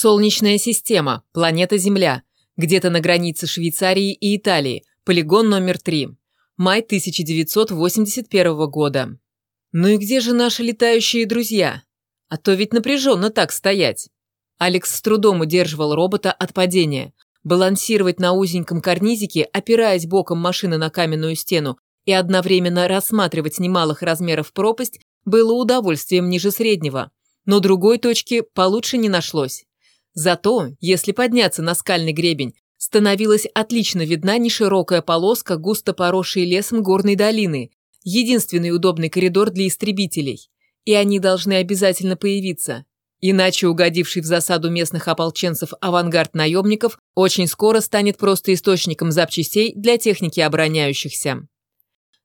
Солнечная система, планета Земля, где-то на границе Швейцарии и Италии, полигон номер 3. Май 1981 года. Ну и где же наши летающие друзья? А то ведь напряженно так стоять. Алекс с трудом удерживал робота от падения. Балансировать на узеньком карнизике, опираясь боком машины на каменную стену и одновременно рассматривать немалых размеров пропасть, было удовольствием ниже среднего. Но другой точки получше не нашлось. Зато, если подняться на скальный гребень, становилась отлично видна неширокая полоска, густо поросшей лесом горной долины, единственный удобный коридор для истребителей. И они должны обязательно появиться. Иначе угодивший в засаду местных ополченцев авангард наемников очень скоро станет просто источником запчастей для техники обороняющихся.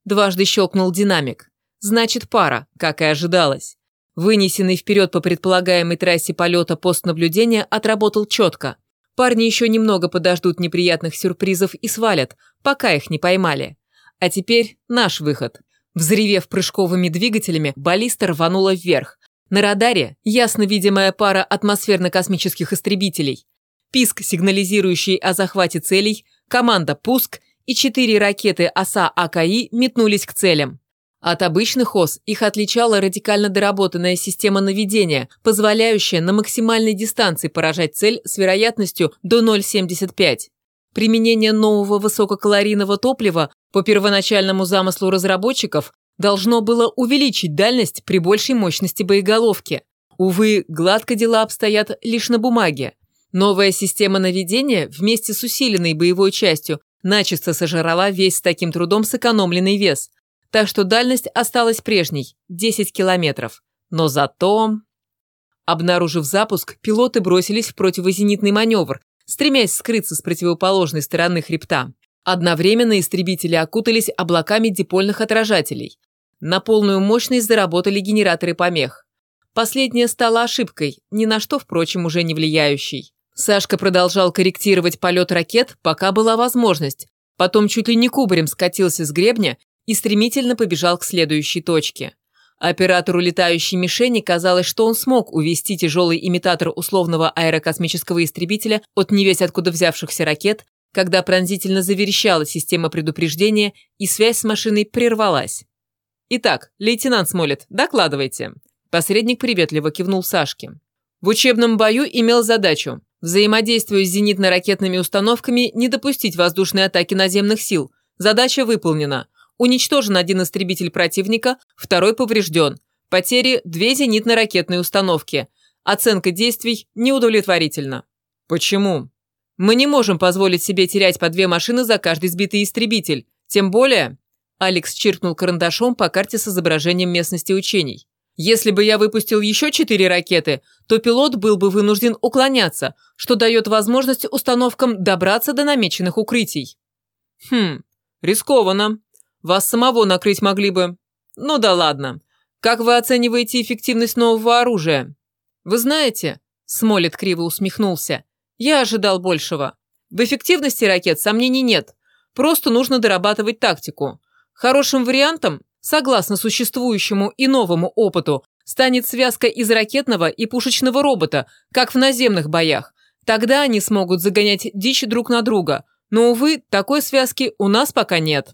Дважды щелкнул динамик. Значит, пара, как и ожидалось. Вынесенный вперед по предполагаемой трассе полета пост наблюдения отработал четко. Парни еще немного подождут неприятных сюрпризов и свалят, пока их не поймали. А теперь наш выход. Взревев прыжковыми двигателями, баллиста рванула вверх. На радаре ясно видимая пара атмосферно-космических истребителей. Писк, сигнализирующий о захвате целей, команда «Пуск» и четыре ракеты ОСА АКИ метнулись к целям. От обычных ос их отличала радикально доработанная система наведения, позволяющая на максимальной дистанции поражать цель с вероятностью до 0,75. Применение нового высококалорийного топлива по первоначальному замыслу разработчиков должно было увеличить дальность при большей мощности боеголовки. Увы, гладко дела обстоят лишь на бумаге. Новая система наведения вместе с усиленной боевой частью начисто сожрала весь с таким трудом сэкономленный вес – так что дальность осталась прежней – 10 километров. Но зато... Обнаружив запуск, пилоты бросились в противозенитный маневр, стремясь скрыться с противоположной стороны хребта. Одновременно истребители окутались облаками дипольных отражателей. На полную мощность заработали генераторы помех. Последнее стало ошибкой, ни на что, впрочем, уже не влияющей. Сашка продолжал корректировать полет ракет, пока была возможность. Потом чуть ли не кубарем скатился с гребня и стремительно побежал к следующей точке. Оператору летающей мишени казалось, что он смог увести тяжелый имитатор условного аэрокосмического истребителя от невесть откуда взявшихся ракет, когда пронзительно заверещала система предупреждения и связь с машиной прервалась. «Итак, лейтенант Смолет, докладывайте». Посредник приветливо кивнул Сашке. В учебном бою имел задачу, взаимодействуя с зенитно-ракетными установками, не допустить воздушной атаки наземных сил. Задача выполнена. Уничтожен один истребитель противника, второй поврежден. Потери – две зенитно-ракетные установки. Оценка действий неудовлетворительна. Почему? Мы не можем позволить себе терять по две машины за каждый сбитый истребитель. Тем более... Алекс чиркнул карандашом по карте с изображением местности учений. Если бы я выпустил еще четыре ракеты, то пилот был бы вынужден уклоняться, что дает возможность установкам добраться до намеченных укрытий. Хм, рискованно. Вас самого накрыть могли бы. Ну да ладно. Как вы оцениваете эффективность нового оружия? Вы знаете, Смолет криво усмехнулся, я ожидал большего. В эффективности ракет сомнений нет. Просто нужно дорабатывать тактику. Хорошим вариантом, согласно существующему и новому опыту, станет связка из ракетного и пушечного робота, как в наземных боях. Тогда они смогут загонять дичь друг на друга. Но, увы, такой связки у нас пока нет.